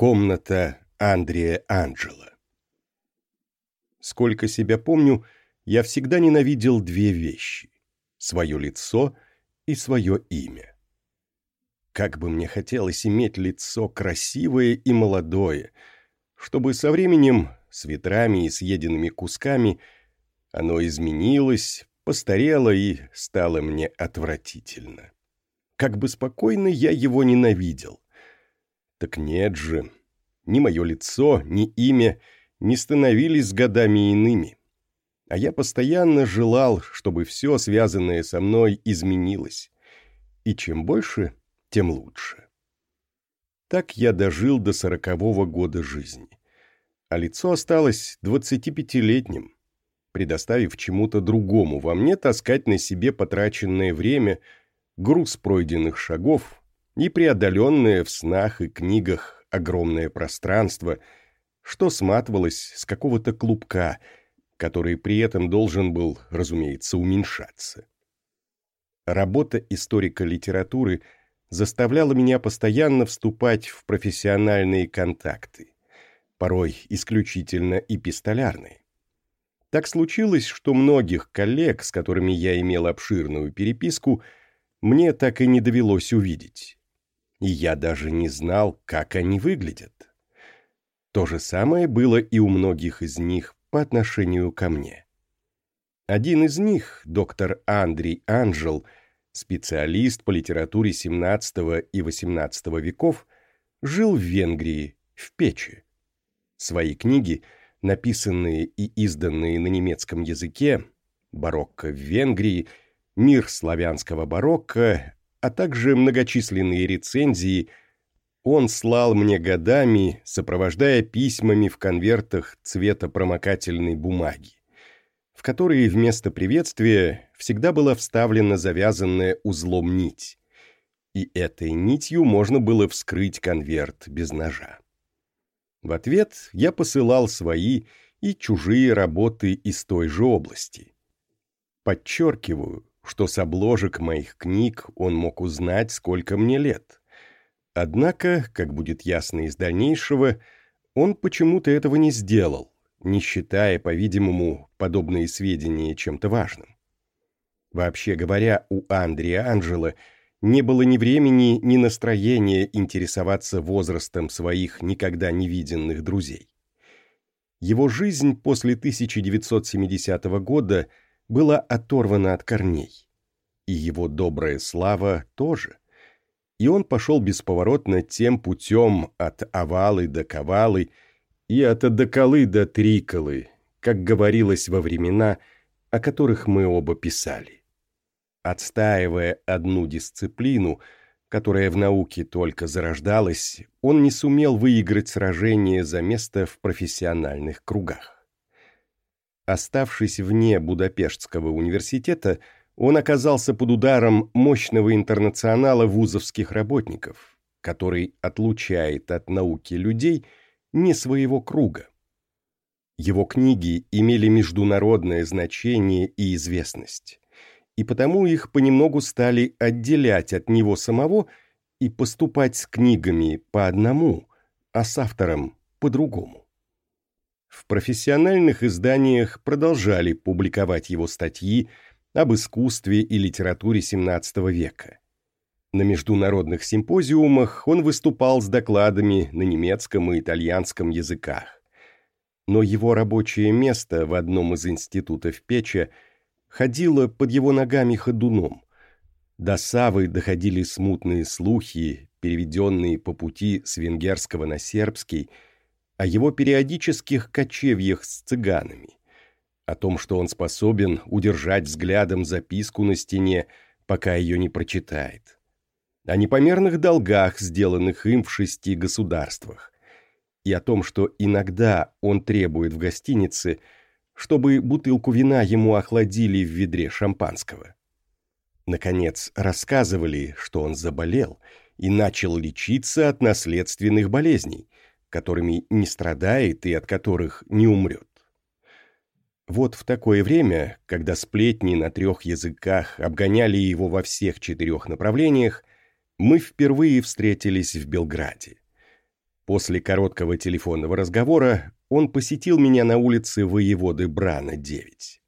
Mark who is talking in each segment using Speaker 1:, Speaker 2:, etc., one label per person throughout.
Speaker 1: Комната Андрея Анджела. Сколько себя помню, я всегда ненавидел две вещи — свое лицо и свое имя. Как бы мне хотелось иметь лицо красивое и молодое, чтобы со временем, с ветрами и съеденными кусками, оно изменилось, постарело и стало мне отвратительно. Как бы спокойно я его ненавидел. Так нет же, ни мое лицо, ни имя не становились с годами иными. А я постоянно желал, чтобы все, связанное со мной, изменилось. И чем больше, тем лучше. Так я дожил до сорокового года жизни. А лицо осталось двадцатипятилетним, предоставив чему-то другому во мне таскать на себе потраченное время, груз пройденных шагов и преодоленное в снах и книгах огромное пространство, что сматывалось с какого-то клубка, который при этом должен был, разумеется, уменьшаться. Работа историка литературы – заставляла меня постоянно вступать в профессиональные контакты, порой исключительно эпистолярные. Так случилось, что многих коллег, с которыми я имел обширную переписку, мне так и не довелось увидеть. И я даже не знал, как они выглядят. То же самое было и у многих из них по отношению ко мне. Один из них, доктор Андрей Анжел, — специалист по литературе XVII и XVIII веков, жил в Венгрии, в Печи. Свои книги, написанные и изданные на немецком языке, «Барокко в Венгрии», «Мир славянского барокко», а также многочисленные рецензии, он слал мне годами, сопровождая письмами в конвертах цвета промокательной бумаги в которые вместо приветствия всегда была вставлена завязанная узлом нить. И этой нитью можно было вскрыть конверт без ножа. В ответ я посылал свои и чужие работы из той же области. Подчеркиваю, что с обложек моих книг он мог узнать, сколько мне лет. Однако, как будет ясно из дальнейшего, он почему-то этого не сделал, не считая, по-видимому, подобные сведения чем-то важным. Вообще говоря, у Андрея Анджела не было ни времени, ни настроения интересоваться возрастом своих никогда не виденных друзей. Его жизнь после 1970 года была оторвана от корней. И его добрая слава тоже. И он пошел бесповоротно тем путем от овалы до ковалы – и от одоколы до триколы, как говорилось во времена, о которых мы оба писали. Отстаивая одну дисциплину, которая в науке только зарождалась, он не сумел выиграть сражение за место в профессиональных кругах. Оставшись вне Будапештского университета, он оказался под ударом мощного интернационала вузовских работников, который отлучает от науки людей – не своего круга. Его книги имели международное значение и известность, и потому их понемногу стали отделять от него самого и поступать с книгами по одному, а с автором по другому. В профессиональных изданиях продолжали публиковать его статьи об искусстве и литературе XVII века. На международных симпозиумах он выступал с докладами на немецком и итальянском языках. Но его рабочее место в одном из институтов Печа ходило под его ногами ходуном. До Савы доходили смутные слухи, переведенные по пути с венгерского на сербский, о его периодических кочевьях с цыганами, о том, что он способен удержать взглядом записку на стене, пока ее не прочитает о непомерных долгах, сделанных им в шести государствах, и о том, что иногда он требует в гостинице, чтобы бутылку вина ему охладили в ведре шампанского. Наконец, рассказывали, что он заболел и начал лечиться от наследственных болезней, которыми не страдает и от которых не умрет. Вот в такое время, когда сплетни на трех языках обгоняли его во всех четырех направлениях, мы впервые встретились в Белграде. После короткого телефонного разговора он посетил меня на улице воеводы Брана, 9.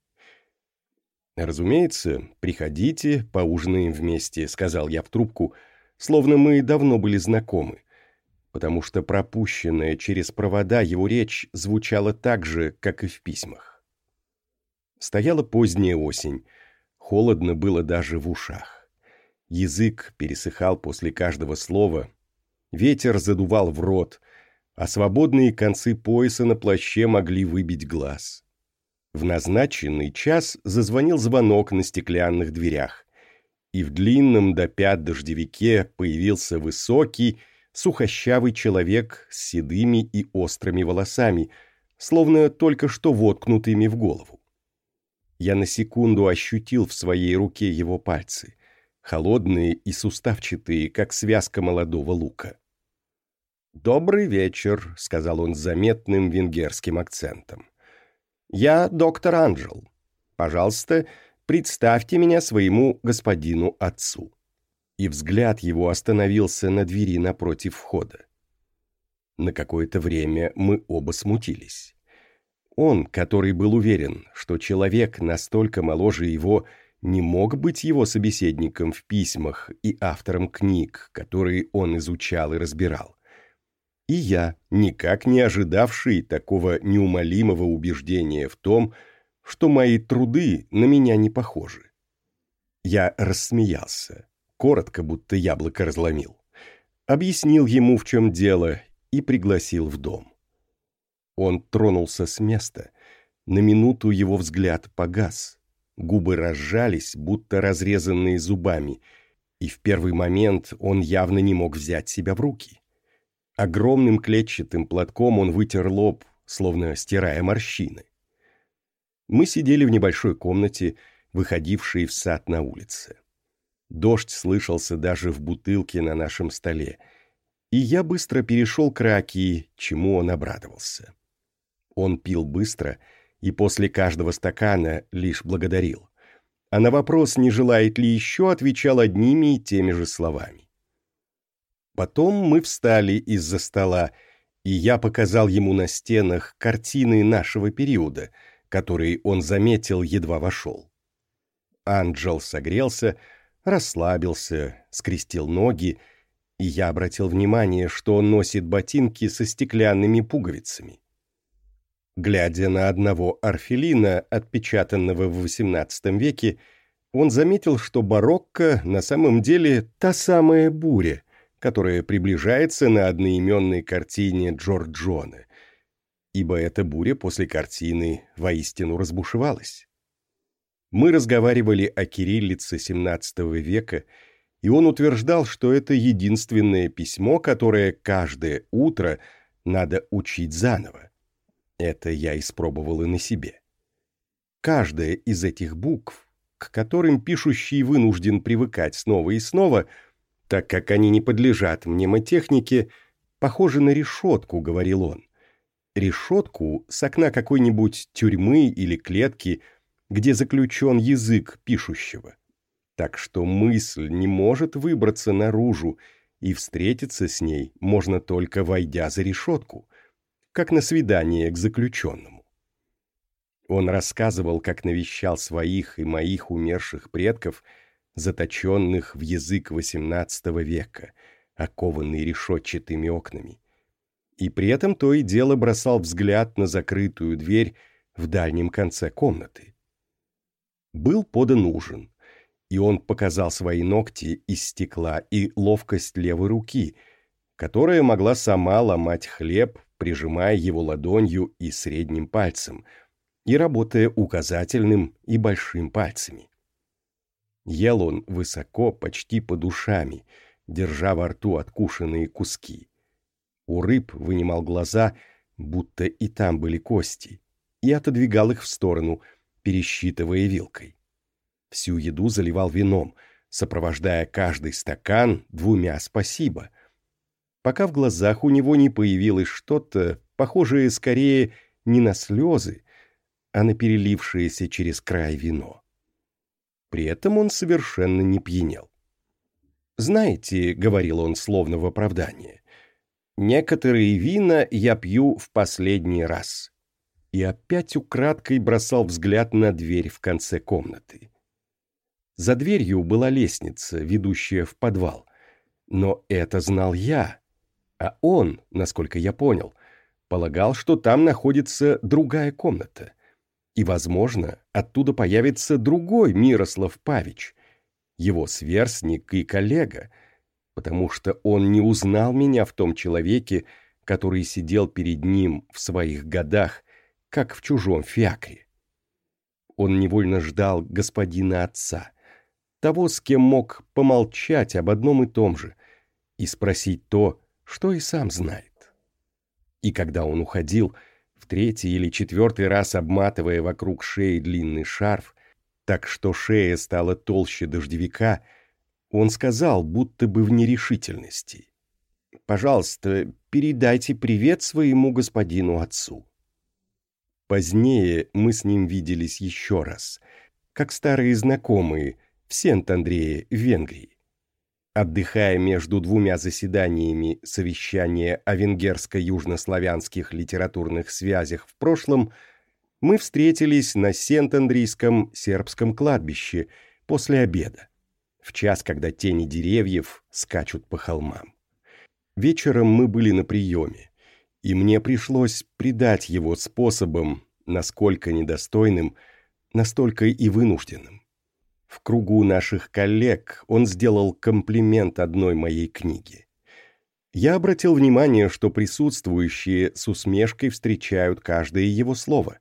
Speaker 1: «Разумеется, приходите, поужинаем вместе», — сказал я в трубку, словно мы давно были знакомы, потому что пропущенная через провода его речь звучала так же, как и в письмах. Стояла поздняя осень, холодно было даже в ушах. Язык пересыхал после каждого слова, ветер задувал в рот, а свободные концы пояса на плаще могли выбить глаз. В назначенный час зазвонил звонок на стеклянных дверях, и в длинном до пят дождевике появился высокий, сухощавый человек с седыми и острыми волосами, словно только что воткнутыми в голову. Я на секунду ощутил в своей руке его пальцы, холодные и суставчатые, как связка молодого лука. «Добрый вечер», — сказал он с заметным венгерским акцентом. «Я доктор Анджел. Пожалуйста, представьте меня своему господину отцу». И взгляд его остановился на двери напротив входа. На какое-то время мы оба смутились. Он, который был уверен, что человек настолько моложе его, не мог быть его собеседником в письмах и автором книг, которые он изучал и разбирал и я, никак не ожидавший такого неумолимого убеждения в том, что мои труды на меня не похожи. Я рассмеялся, коротко, будто яблоко разломил. Объяснил ему, в чем дело, и пригласил в дом. Он тронулся с места. На минуту его взгляд погас. Губы разжались, будто разрезанные зубами, и в первый момент он явно не мог взять себя в руки. Огромным клетчатым платком он вытер лоб, словно стирая морщины. Мы сидели в небольшой комнате, выходившей в сад на улице. Дождь слышался даже в бутылке на нашем столе, и я быстро перешел к раки, чему он обрадовался. Он пил быстро и после каждого стакана лишь благодарил, а на вопрос, не желает ли еще, отвечал одними и теми же словами. Потом мы встали из-за стола, и я показал ему на стенах картины нашего периода, которые он заметил, едва вошел. Анджел согрелся, расслабился, скрестил ноги, и я обратил внимание, что он носит ботинки со стеклянными пуговицами. Глядя на одного орфелина, отпечатанного в XVIII веке, он заметил, что барокко на самом деле та самая буря — которая приближается на одноименной картине Джорджоне, ибо эта буря после картины воистину разбушевалась. Мы разговаривали о кириллице XVII века, и он утверждал, что это единственное письмо, которое каждое утро надо учить заново. Это я испробовал и на себе. Каждая из этих букв, к которым пишущий вынужден привыкать снова и снова – так как они не подлежат мнемотехнике, похожи на решетку», — говорил он. «Решетку с окна какой-нибудь тюрьмы или клетки, где заключен язык пишущего. Так что мысль не может выбраться наружу, и встретиться с ней можно только войдя за решетку, как на свидание к заключенному. Он рассказывал, как навещал своих и моих умерших предков — заточенных в язык XVIII века, окованный решетчатыми окнами. И при этом то и дело бросал взгляд на закрытую дверь в дальнем конце комнаты. Был подан ужин, и он показал свои ногти из стекла и ловкость левой руки, которая могла сама ломать хлеб, прижимая его ладонью и средним пальцем, и работая указательным и большим пальцами. Ел он высоко, почти по душами, держа во рту откушенные куски. У рыб вынимал глаза, будто и там были кости, и отодвигал их в сторону, пересчитывая вилкой. Всю еду заливал вином, сопровождая каждый стакан двумя «спасибо», пока в глазах у него не появилось что-то, похожее скорее не на слезы, а на перелившееся через край вино. При этом он совершенно не пьянел. «Знаете», — говорил он словно в оправдание, — Некоторые вина я пью в последний раз. И опять украдкой бросал взгляд на дверь в конце комнаты. За дверью была лестница, ведущая в подвал. Но это знал я. А он, насколько я понял, полагал, что там находится другая комната. И, возможно, оттуда появится другой Мирослав Павич, его сверстник и коллега, потому что он не узнал меня в том человеке, который сидел перед ним в своих годах, как в чужом фиакре. Он невольно ждал господина отца, того, с кем мог помолчать об одном и том же, и спросить то, что и сам знает. И когда он уходил, в третий или четвертый раз обматывая вокруг шеи длинный шарф, так что шея стала толще дождевика, он сказал, будто бы в нерешительности. «Пожалуйста, передайте привет своему господину отцу». Позднее мы с ним виделись еще раз, как старые знакомые в Сент-Андрее, Венгрии. Отдыхая между двумя заседаниями совещания о венгерско-южнославянских литературных связях в прошлом, мы встретились на Сент-Андрийском сербском кладбище после обеда в час, когда тени деревьев скачут по холмам. Вечером мы были на приеме, и мне пришлось предать его способом, насколько недостойным, настолько и вынужденным. В кругу наших коллег он сделал комплимент одной моей книге. Я обратил внимание, что присутствующие с усмешкой встречают каждое его слово,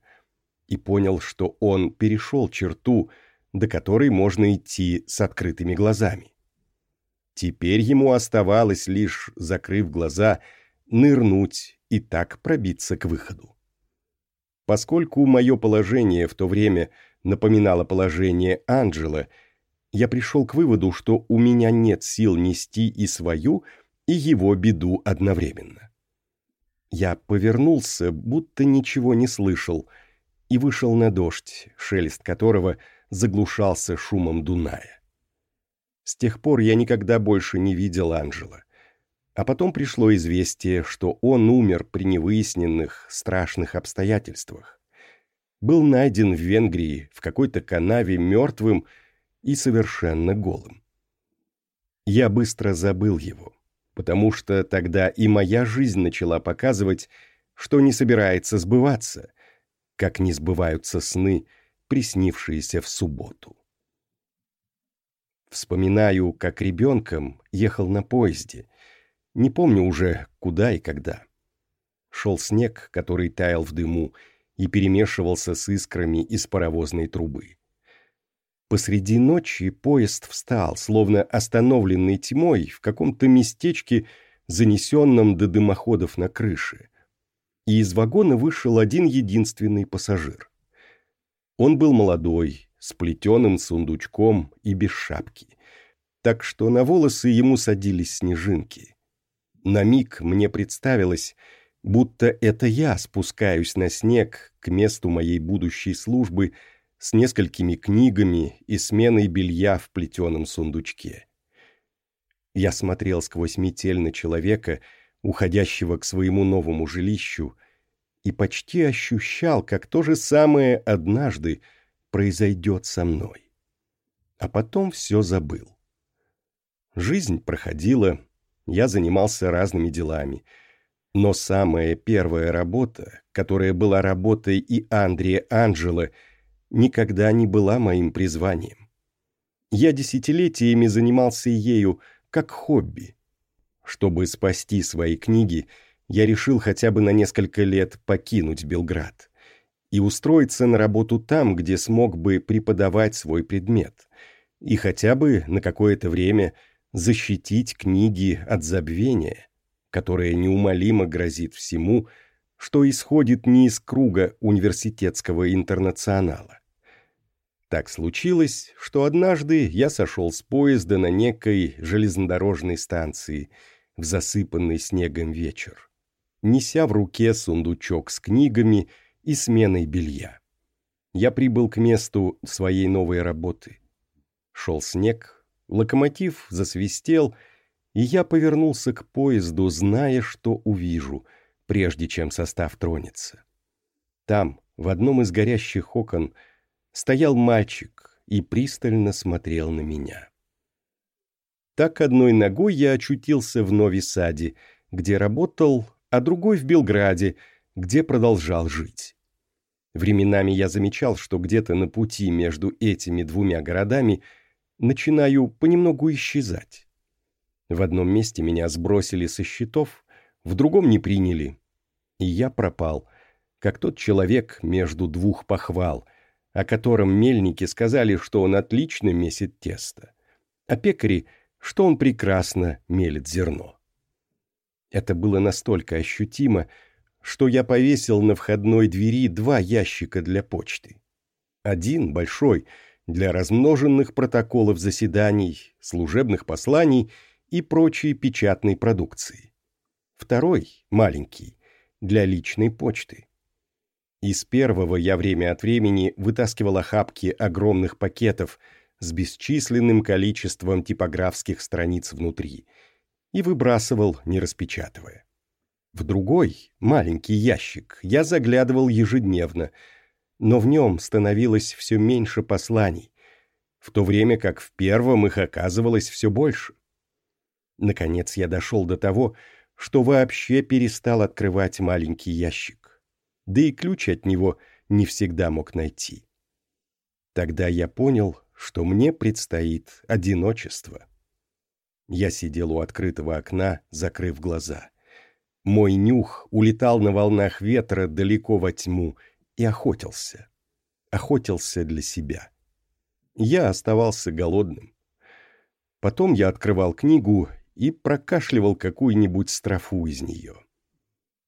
Speaker 1: и понял, что он перешел черту, до которой можно идти с открытыми глазами. Теперь ему оставалось лишь, закрыв глаза, нырнуть и так пробиться к выходу. Поскольку мое положение в то время напоминало положение Анджела, я пришел к выводу, что у меня нет сил нести и свою, и его беду одновременно. Я повернулся, будто ничего не слышал, и вышел на дождь, шелест которого — заглушался шумом Дуная. С тех пор я никогда больше не видел Анжела. А потом пришло известие, что он умер при невыясненных, страшных обстоятельствах. Был найден в Венгрии в какой-то канаве мертвым и совершенно голым. Я быстро забыл его, потому что тогда и моя жизнь начала показывать, что не собирается сбываться, как не сбываются сны – приснившиеся в субботу. Вспоминаю, как ребенком ехал на поезде. Не помню уже, куда и когда. Шел снег, который таял в дыму и перемешивался с искрами из паровозной трубы. Посреди ночи поезд встал, словно остановленный тьмой, в каком-то местечке, занесенном до дымоходов на крыше. И из вагона вышел один единственный пассажир. Он был молодой, с плетеным сундучком и без шапки. Так что на волосы ему садились снежинки. На миг мне представилось, будто это я спускаюсь на снег к месту моей будущей службы с несколькими книгами и сменой белья в плетеном сундучке. Я смотрел сквозь метель на человека, уходящего к своему новому жилищу, и почти ощущал, как то же самое однажды произойдет со мной. А потом все забыл. Жизнь проходила, я занимался разными делами, но самая первая работа, которая была работой и Андрея Анджела, никогда не была моим призванием. Я десятилетиями занимался ею как хобби. Чтобы спасти свои книги – я решил хотя бы на несколько лет покинуть Белград и устроиться на работу там, где смог бы преподавать свой предмет, и хотя бы на какое-то время защитить книги от забвения, которое неумолимо грозит всему, что исходит не из круга университетского интернационала. Так случилось, что однажды я сошел с поезда на некой железнодорожной станции в засыпанный снегом вечер неся в руке сундучок с книгами и сменой белья. Я прибыл к месту своей новой работы. Шел снег, локомотив засвистел, и я повернулся к поезду, зная, что увижу, прежде чем состав тронется. Там, в одном из горящих окон, стоял мальчик и пристально смотрел на меня. Так одной ногой я очутился в Нови-Саде, где работал, а другой в Белграде, где продолжал жить. Временами я замечал, что где-то на пути между этими двумя городами начинаю понемногу исчезать. В одном месте меня сбросили со счетов, в другом не приняли. И я пропал, как тот человек между двух похвал, о котором мельники сказали, что он отлично месит тесто, а пекари, что он прекрасно мелит зерно. Это было настолько ощутимо, что я повесил на входной двери два ящика для почты. Один, большой, для размноженных протоколов заседаний, служебных посланий и прочей печатной продукции. Второй, маленький, для личной почты. Из первого я время от времени вытаскивал охапки огромных пакетов с бесчисленным количеством типографских страниц внутри и выбрасывал, не распечатывая. В другой, маленький ящик, я заглядывал ежедневно, но в нем становилось все меньше посланий, в то время как в первом их оказывалось все больше. Наконец я дошел до того, что вообще перестал открывать маленький ящик. Да и ключ от него не всегда мог найти. Тогда я понял, что мне предстоит одиночество. Я сидел у открытого окна, закрыв глаза. Мой нюх улетал на волнах ветра далеко во тьму и охотился. Охотился для себя. Я оставался голодным. Потом я открывал книгу и прокашливал какую-нибудь строфу из нее.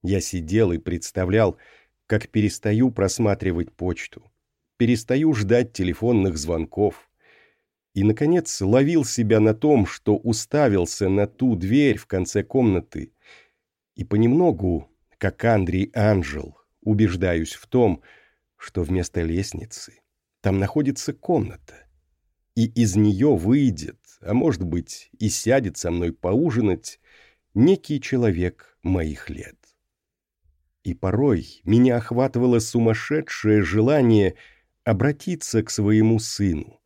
Speaker 1: Я сидел и представлял, как перестаю просматривать почту, перестаю ждать телефонных звонков, и, наконец, ловил себя на том, что уставился на ту дверь в конце комнаты и понемногу, как Андрей Анжел, убеждаюсь в том, что вместо лестницы там находится комната, и из нее выйдет, а может быть и сядет со мной поужинать, некий человек моих лет. И порой меня охватывало сумасшедшее желание обратиться к своему сыну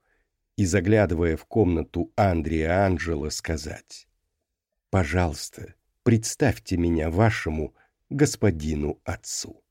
Speaker 1: и, заглядывая в комнату Андрея Анджела, сказать «Пожалуйста, представьте меня вашему господину отцу.